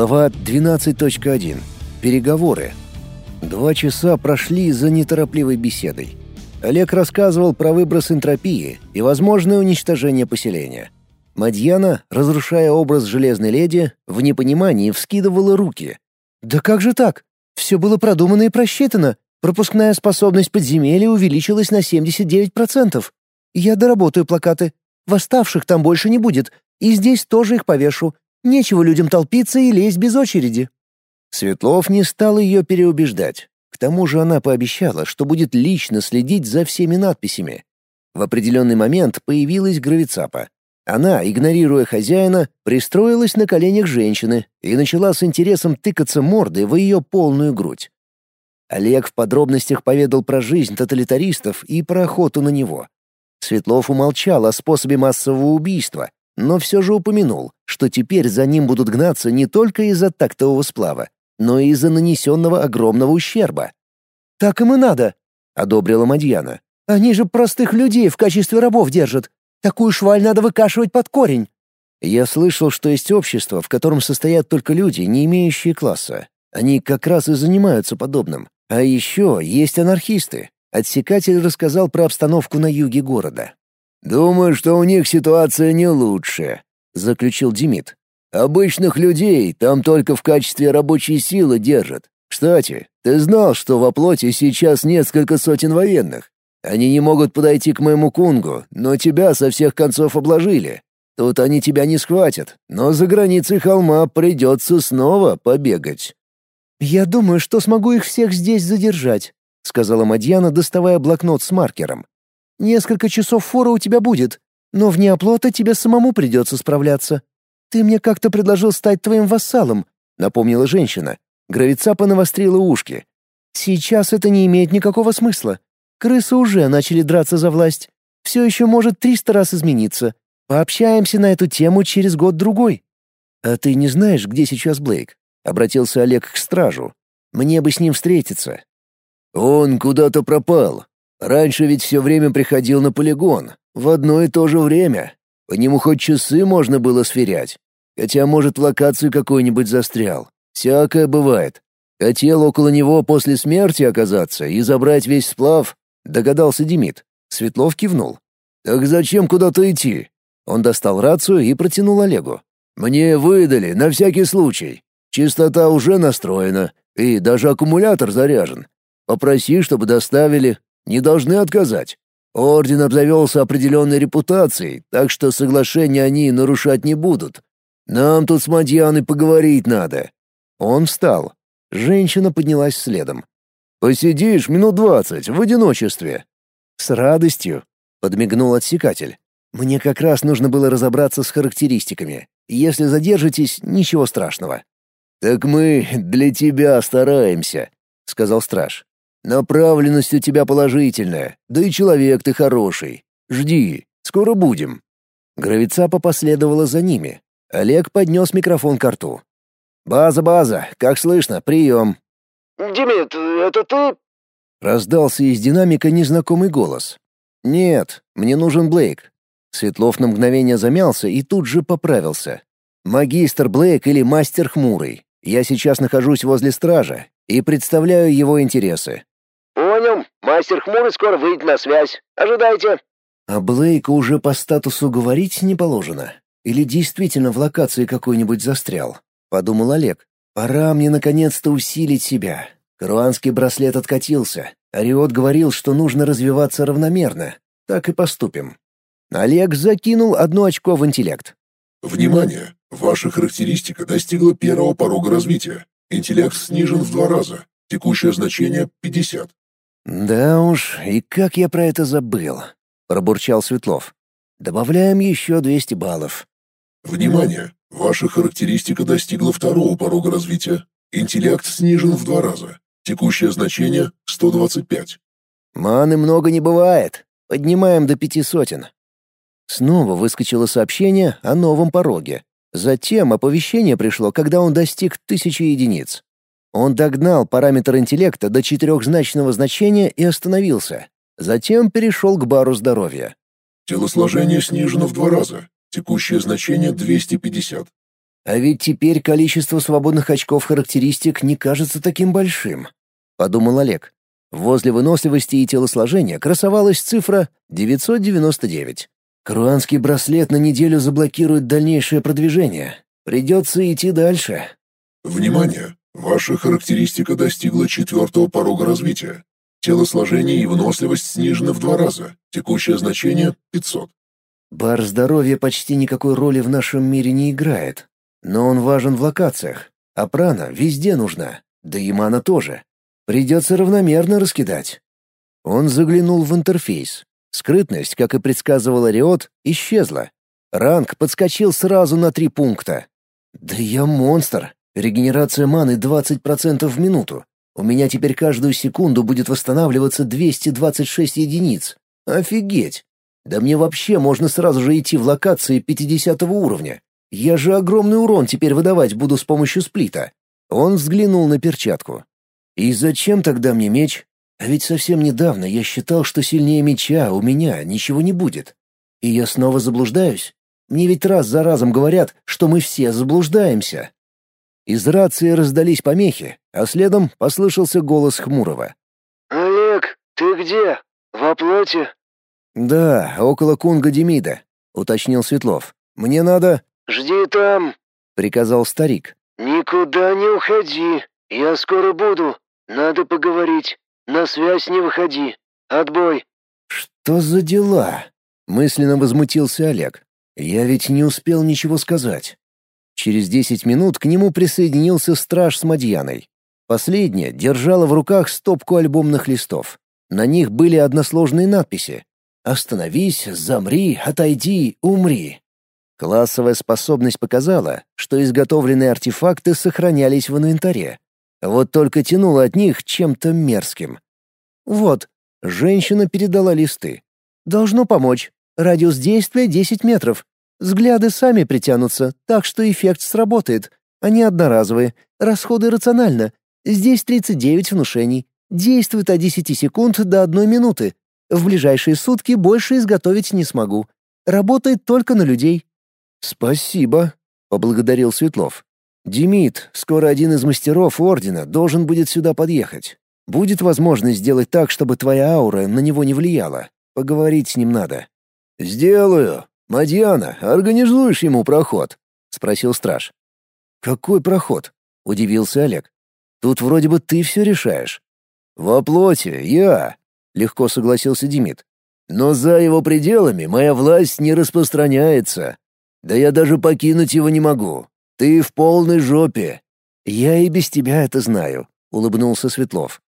Глава 12.1. Переговоры. Два часа прошли за неторопливой беседой. Олег рассказывал про выброс энтропии и возможное уничтожение поселения. Мадьяна, разрушая образ железной леди, в непонимании вскидывала руки. «Да как же так? Все было продумано и просчитано. Пропускная способность подземелья увеличилась на 79%. Я доработаю плакаты. Восставших там больше не будет, и здесь тоже их повешу. Нечего людям толпиться и лезть без очереди». Светлов не стал ее переубеждать. К тому же она пообещала, что будет лично следить за всеми надписями. В определенный момент появилась гравицапа. Она, игнорируя хозяина, пристроилась на коленях женщины и начала с интересом тыкаться мордой в ее полную грудь. Олег в подробностях поведал про жизнь тоталитаристов и про охоту на него. Светлов умолчал о способе массового убийства, но все же упомянул, что теперь за ним будут гнаться не только из-за тактового сплава, но и из-за нанесенного огромного ущерба. «Так им и надо», — одобрила Мадьяна. «Они же простых людей в качестве рабов держат. Такую шваль надо выкашивать под корень». Я слышал, что есть общество, в котором состоят только люди, не имеющие класса. Они как раз и занимаются подобным. А еще есть анархисты. Отсекатель рассказал про обстановку на юге города. «Думаю, что у них ситуация не лучше», — заключил Демид. «Обычных людей там только в качестве рабочей силы держат. Кстати, ты знал, что во плоти сейчас несколько сотен военных? Они не могут подойти к моему кунгу, но тебя со всех концов обложили. Тут они тебя не схватят, но за границей холма придется снова побегать». «Я думаю, что смогу их всех здесь задержать», — сказала Мадьяна, доставая блокнот с маркером. Несколько часов фора у тебя будет, но вне оплота тебе самому придется справляться. Ты мне как-то предложил стать твоим вассалом», — напомнила женщина. Гравицапа навострила ушки. «Сейчас это не имеет никакого смысла. Крысы уже начали драться за власть. Все еще может триста раз измениться. Пообщаемся на эту тему через год-другой». «А ты не знаешь, где сейчас Блейк?» — обратился Олег к стражу. «Мне бы с ним встретиться». «Он куда-то пропал», Раньше ведь все время приходил на полигон, в одно и то же время. По нему хоть часы можно было сверять. Хотя, может, в локации какой-нибудь застрял. Всякое бывает. Хотел около него после смерти оказаться и забрать весь сплав, догадался Демид. Светлов кивнул. «Так зачем куда-то идти?» Он достал рацию и протянул Олегу. «Мне выдали, на всякий случай. Частота уже настроена, и даже аккумулятор заряжен. Попроси, чтобы доставили, не должны отказать. Орден обзавелся определенной репутацией, так что соглашения они нарушать не будут. Нам тут с Мадьяной поговорить надо». Он встал. Женщина поднялась следом. «Посидишь минут двадцать в одиночестве». «С радостью», — подмигнул отсекатель. «Мне как раз нужно было разобраться с характеристиками. Если задержитесь, ничего страшного». «Так мы для тебя стараемся», — сказал страж. Направленность у тебя положительная, да и человек ты хороший. Жди, скоро будем». Гравицапа последовала за ними. Олег поднес микрофон к рту. «База, база, как слышно, прием». «Демид, это ты?» Раздался из динамика незнакомый голос. «Нет, мне нужен Блейк». Светлов на мгновение замялся и тут же поправился. «Магистр Блейк или мастер Хмурый. Я сейчас нахожусь возле стража и представляю его интересы. «Понял. Мастер Хмурый скоро выйдет на связь. Ожидайте». А Блейку уже по статусу говорить не положено. Или действительно в локации какой-нибудь застрял? Подумал Олег. Пора мне наконец-то усилить себя. Каруанский браслет откатился. Ариот говорил, что нужно развиваться равномерно. Так и поступим. Олег закинул одно очко в интеллект. «Внимание! Ваша характеристика достигла первого порога развития. Интеллект снижен в два раза. Текущее значение — 50. «Да уж, и как я про это забыл», — пробурчал Светлов. «Добавляем еще 200 баллов». «Внимание! Ваша характеристика достигла второго порога развития. Интеллект снижен в два раза. Текущее значение — 125». «Маны много не бывает. Поднимаем до пяти сотен». Снова выскочило сообщение о новом пороге. Затем оповещение пришло, когда он достиг тысячи единиц. Он догнал параметр интеллекта до четырехзначного значения и остановился. Затем перешел к бару здоровья. Телосложение снижено в два раза. Текущее значение 250. А ведь теперь количество свободных очков характеристик не кажется таким большим, подумал Олег. Возле выносливости и телосложения красовалась цифра 999. Круанский браслет на неделю заблокирует дальнейшее продвижение. Придется идти дальше. Внимание! Ваша характеристика достигла четвертого порога развития. Телосложение и выносливость снижены в два раза. Текущее значение — 500. Бар здоровья почти никакой роли в нашем мире не играет. Но он важен в локациях. А прана везде нужна. Да и мана тоже. Придется равномерно раскидать. Он заглянул в интерфейс. Скрытность, как и предсказывал Ариот, исчезла. Ранг подскочил сразу на три пункта. «Да я монстр! Регенерация маны 20% в минуту. У меня теперь каждую секунду будет восстанавливаться 226 единиц. Офигеть! Да мне вообще можно сразу же идти в локации 50 уровня. Я же огромный урон теперь выдавать буду с помощью сплита. Он взглянул на перчатку. И зачем тогда мне меч? А ведь совсем недавно я считал, что сильнее меча у меня ничего не будет. И я снова заблуждаюсь? Мне ведь раз за разом говорят, что мы все заблуждаемся. Из рации раздались помехи, а следом послышался голос Хмурого. «Олег, ты где? Во плоти?» «Да, около Кунга Демида», — уточнил Светлов. «Мне надо...» «Жди там», — приказал старик. «Никуда не уходи. Я скоро буду. Надо поговорить. На связь не выходи. Отбой». «Что за дела?» — мысленно возмутился Олег. «Я ведь не успел ничего сказать. Через десять минут к нему присоединился страж с Мадьяной. Последняя держала в руках стопку альбомных листов. На них были односложные надписи «Остановись, замри, отойди, умри». Классовая способность показала, что изготовленные артефакты сохранялись в инвентаре. Вот только тянуло от них чем-то мерзким. «Вот», — женщина передала листы. «Должно помочь. Радиус действия 10 метров. Взгляды сами притянутся, так что эффект сработает. Они одноразовые, расходы рационально. Здесь 39 внушений. Действует от 10 секунд до 1 минуты. В ближайшие сутки больше изготовить не смогу. Работает только на людей». «Спасибо», — поблагодарил Светлов. «Демид, скоро один из мастеров Ордена должен будет сюда подъехать. Будет возможность сделать так, чтобы твоя аура на него не влияла. Поговорить с ним надо». «Сделаю», «Мадьяна, организуешь ему проход?» — спросил страж. «Какой проход?» — удивился Олег. «Тут вроде бы ты все решаешь». «Во плоти, я», — легко согласился Демид. «Но за его пределами моя власть не распространяется. Да я даже покинуть его не могу. Ты в полной жопе». «Я и без тебя это знаю», — улыбнулся Светлов.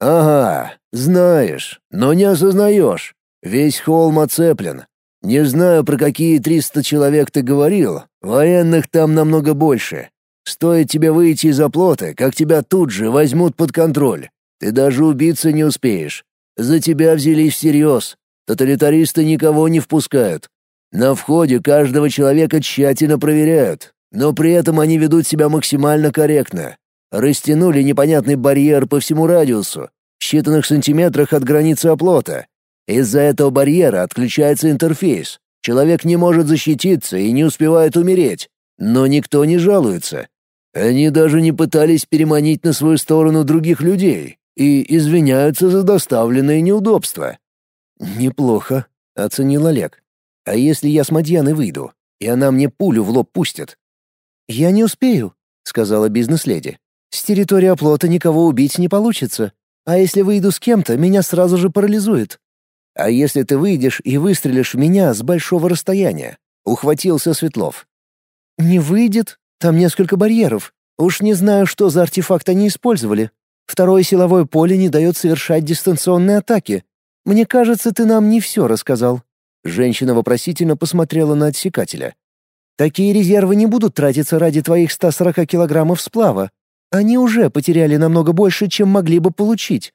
«Ага, знаешь, но не осознаешь. Весь холм оцеплен, не знаю, про какие триста человек ты говорил, военных там намного больше. Стоит тебе выйти из оплота, как тебя тут же возьмут под контроль. Ты даже убиться не успеешь. За тебя взялись всерьез. Тоталитаристы никого не впускают. На входе каждого человека тщательно проверяют, но при этом они ведут себя максимально корректно. Растянули непонятный барьер по всему радиусу, в считанных сантиметрах от границы оплота, из-за этого барьера отключается интерфейс. Человек не может защититься и не успевает умереть. Но никто не жалуется. Они даже не пытались переманить на свою сторону других людей и извиняются за доставленные неудобства. «Неплохо», — оценил Олег. «А если я с Мадьяной выйду, и она мне пулю в лоб пустит?» «Я не успею», — сказала бизнес-леди. «С территории оплота никого убить не получится. А если выйду с кем-то, меня сразу же парализует. «А если ты выйдешь и выстрелишь в меня с большого расстояния?» — ухватился Светлов. «Не выйдет. Там несколько барьеров. Уж не знаю, что за артефакт они использовали. Второе силовое поле не дает совершать дистанционные атаки. Мне кажется, ты нам не все рассказал». Женщина вопросительно посмотрела на отсекателя. «Такие резервы не будут тратиться ради твоих 140 килограммов сплава. Они уже потеряли намного больше, чем могли бы получить».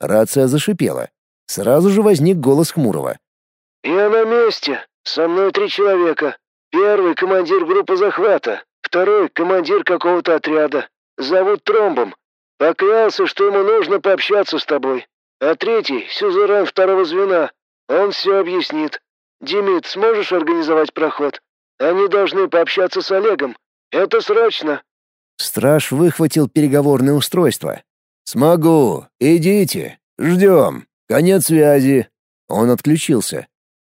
Рация зашипела. Сразу же возник голос Хмурого. «Я на месте. Со мной три человека. Первый — командир группы захвата. Второй — командир какого-то отряда. Зовут Тромбом. Поклялся, что ему нужно пообщаться с тобой. А третий — сюзерен второго звена. Он все объяснит. Демид, сможешь организовать проход? Они должны пообщаться с Олегом. Это срочно!» Страж выхватил переговорное устройство. «Смогу. Идите. Ждем. Конец связи». Он отключился.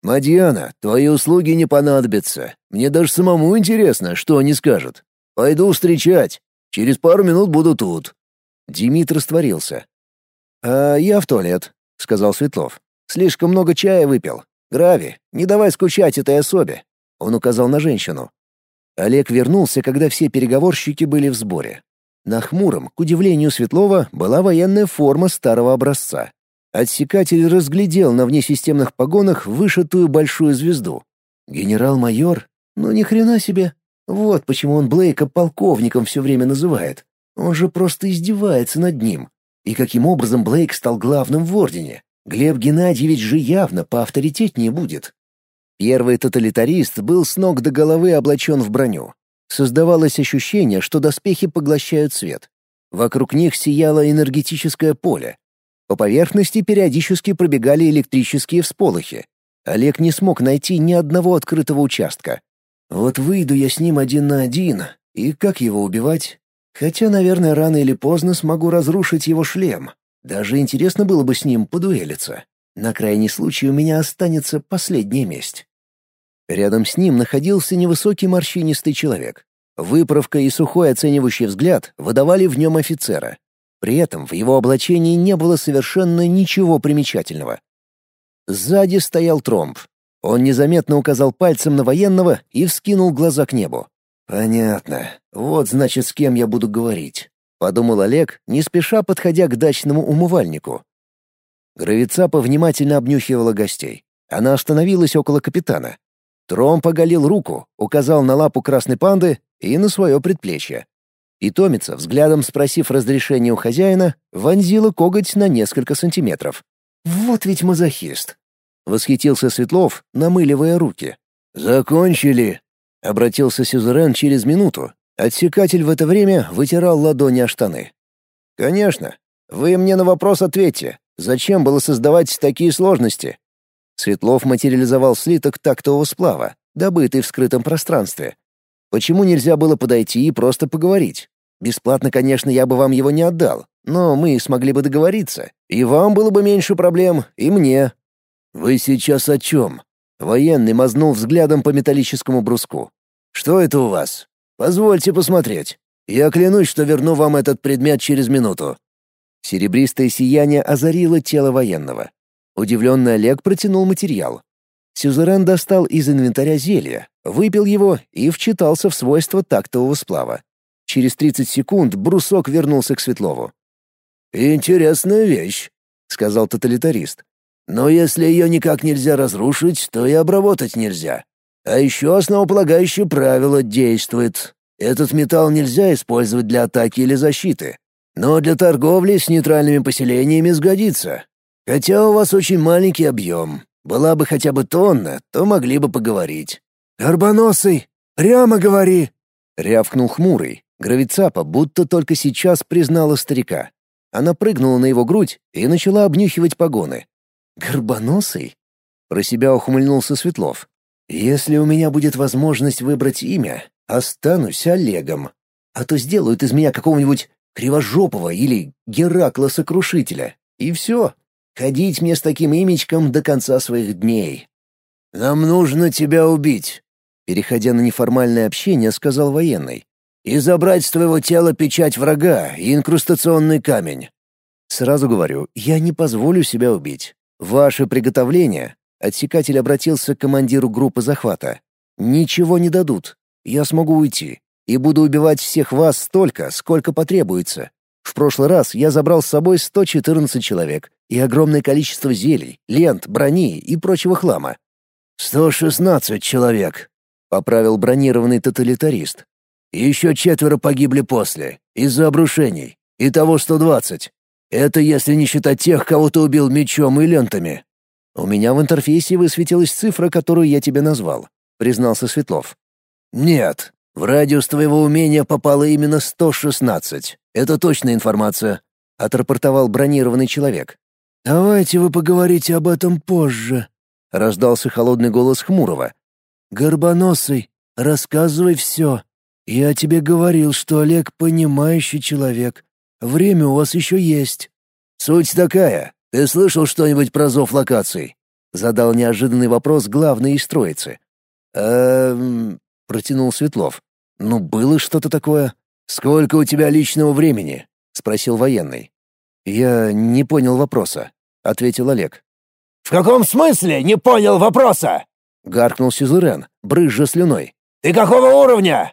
«Мадьяна, твои услуги не понадобятся. Мне даже самому интересно, что они скажут. Пойду встречать. Через пару минут буду тут». Димит растворился. «А я в туалет», — сказал Светлов. «Слишком много чая выпил. Грави, не давай скучать этой особе». Он указал на женщину. Олег вернулся, когда все переговорщики были в сборе. На хмуром, к удивлению Светлова, была военная форма старого образца. Отсекатель разглядел на внесистемных погонах вышитую большую звезду. Генерал-майор? Ну ни хрена себе. Вот почему он Блейка полковником все время называет. Он же просто издевается над ним. И каким образом Блейк стал главным в Ордене? Глеб Геннадьевич же явно поавторитетнее будет. Первый тоталитарист был с ног до головы облачен в броню. Создавалось ощущение, что доспехи поглощают свет. Вокруг них сияло энергетическое поле. По поверхности периодически пробегали электрические всполохи. Олег не смог найти ни одного открытого участка. Вот выйду я с ним один на один, и как его убивать? Хотя, наверное, рано или поздно смогу разрушить его шлем. Даже интересно было бы с ним подуэлиться. На крайний случай у меня останется последняя месть. Рядом с ним находился невысокий морщинистый человек. Выправка и сухой оценивающий взгляд выдавали в нем офицера. При этом в его облачении не было совершенно ничего примечательного. Сзади стоял тромб. Он незаметно указал пальцем на военного и вскинул глаза к небу. «Понятно. Вот, значит, с кем я буду говорить», — подумал Олег, не спеша подходя к дачному умывальнику. Гравицапа внимательно обнюхивала гостей. Она остановилась около капитана. Тром поголил руку, указал на лапу красной панды и на свое предплечье. Питомица, взглядом спросив разрешения у хозяина, вонзила коготь на несколько сантиметров. «Вот ведь мазохист!» — восхитился Светлов, намыливая руки. «Закончили!» — обратился Сюзерен через минуту. Отсекатель в это время вытирал ладони о штаны. «Конечно. Вы мне на вопрос ответьте. Зачем было создавать такие сложности?» Светлов материализовал слиток тактового сплава, добытый в скрытом пространстве. Почему нельзя было подойти и просто поговорить? Бесплатно, конечно, я бы вам его не отдал, но мы смогли бы договориться. И вам было бы меньше проблем, и мне. Вы сейчас о чем? Военный мазнул взглядом по металлическому бруску. Что это у вас? Позвольте посмотреть. Я клянусь, что верну вам этот предмет через минуту. Серебристое сияние озарило тело военного. Удивленный Олег протянул материал. Сюзерен достал из инвентаря зелье, выпил его и вчитался в свойства тактового сплава. Через 30 секунд брусок вернулся к Светлову. «Интересная вещь», — сказал тоталитарист. «Но если ее никак нельзя разрушить, то и обработать нельзя. А еще основополагающее правило действует. Этот металл нельзя использовать для атаки или защиты. Но для торговли с нейтральными поселениями сгодится. Хотя у вас очень маленький объем. Была бы хотя бы тонна, то могли бы поговорить». «Горбоносый, прямо говори!» — рявкнул хмурый. Гравицапа будто только сейчас признала старика. Она прыгнула на его грудь и начала обнюхивать погоны. «Горбоносый?» — про себя ухмыльнулся Светлов. «Если у меня будет возможность выбрать имя, останусь Олегом. А то сделают из меня какого-нибудь Кривожопого или Геракла-сокрушителя. И все, Ходить мне с таким имечком до конца своих дней. «Нам нужно тебя убить», — переходя на неформальное общение, сказал военный. «И забрать с твоего тела печать врага и инкрустационный камень». «Сразу говорю, я не позволю себя убить. Ваше приготовление...» — отсекатель обратился к командиру группы захвата. «Ничего не дадут. Я смогу уйти. И буду убивать всех вас столько, сколько потребуется. В прошлый раз я забрал с собой 114 человек и огромное количество зелий, лент, брони и прочего хлама. «Сто шестнадцать человек», — поправил бронированный тоталитарист. «Еще четверо погибли после, из-за обрушений. Итого сто двадцать. Это если не считать тех, кого ты убил мечом и лентами». «У меня в интерфейсе высветилась цифра, которую я тебе назвал», — признался Светлов. «Нет, в радиус твоего умения попало именно сто шестнадцать. Это точная информация», — отрапортовал бронированный человек. «Давайте вы поговорите об этом позже», — раздался холодный голос Хмурого. «Горбоносый, рассказывай все. Я тебе говорил, что Олег понимающий человек. Время у вас еще есть». «Суть такая. Ты слышал что-нибудь про зов локаций?» Задал неожиданный вопрос главный из троицы. «Эм...» — протянул Светлов. «Ну, было что-то такое. Сколько у тебя личного времени?» — спросил военный. «Я не понял вопроса», — ответил Олег. «В каком смысле не понял вопроса?» — гаркнул Сюзерен, брызжа слюной. «Ты какого уровня?»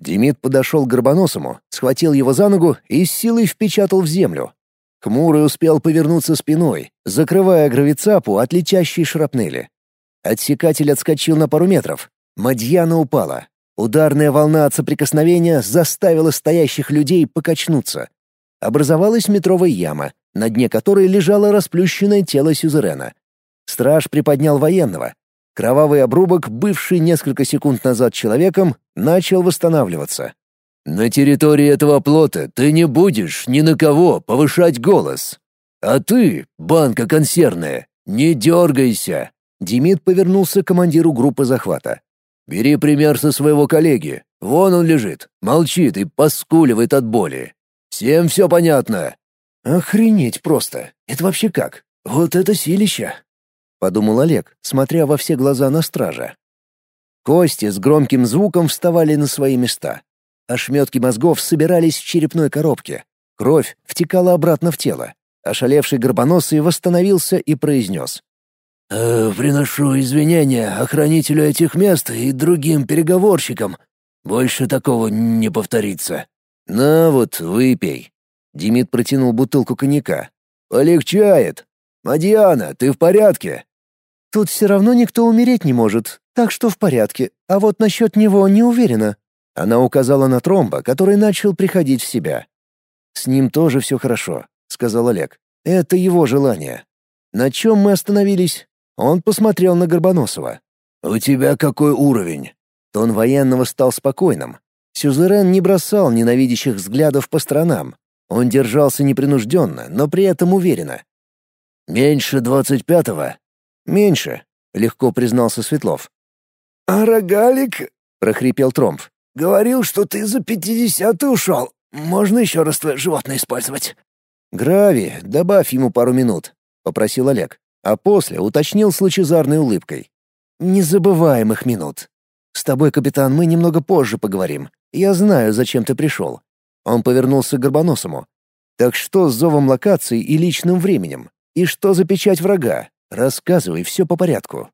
Демид подошел к Горбоносому, схватил его за ногу и с силой впечатал в землю. Хмурый успел повернуться спиной, закрывая гравицапу от летящей шрапнели. Отсекатель отскочил на пару метров. Мадьяна упала. Ударная волна от соприкосновения заставила стоящих людей покачнуться. Образовалась метровая яма, на дне которой лежало расплющенное тело сюзерена. Страж приподнял военного, Кровавый обрубок, бывший несколько секунд назад человеком, начал восстанавливаться. «На территории этого плота ты не будешь ни на кого повышать голос. А ты, банка консервная, не дергайся!» Демид повернулся к командиру группы захвата. «Бери пример со своего коллеги. Вон он лежит, молчит и поскуливает от боли. Всем все понятно?» «Охренеть просто! Это вообще как? Вот это силища!» — подумал Олег, смотря во все глаза на стража. Кости с громким звуком вставали на свои места. Ошметки мозгов собирались в черепной коробке. Кровь втекала обратно в тело. Ошалевший горбоносый восстановился и произнес. «Э, «Приношу извинения охранителю этих мест и другим переговорщикам. Больше такого не повторится». «На вот, выпей». Демид протянул бутылку коньяка. «Полегчает. Мадьяна, ты в порядке?» Тут все равно никто умереть не может, так что в порядке. А вот насчет него не уверена». Она указала на тромба, который начал приходить в себя. «С ним тоже все хорошо», — сказал Олег. «Это его желание. На чем мы остановились?» Он посмотрел на Горбоносова. «У тебя какой уровень?» Тон военного стал спокойным. Сюзерен не бросал ненавидящих взглядов по сторонам. Он держался непринужденно, но при этом уверенно. «Меньше двадцать пятого?» «Меньше», — легко признался Светлов. «А рогалик?» — прохрипел Тромф. «Говорил, что ты за пятидесятый ушел. Можно еще раз твое животное использовать?» «Грави, добавь ему пару минут», — попросил Олег, а после уточнил с лучезарной улыбкой. «Незабываемых минут. С тобой, капитан, мы немного позже поговорим. Я знаю, зачем ты пришел». Он повернулся к Горбоносому. «Так что с зовом локации и личным временем? И что за печать врага? Рассказывай все по порядку.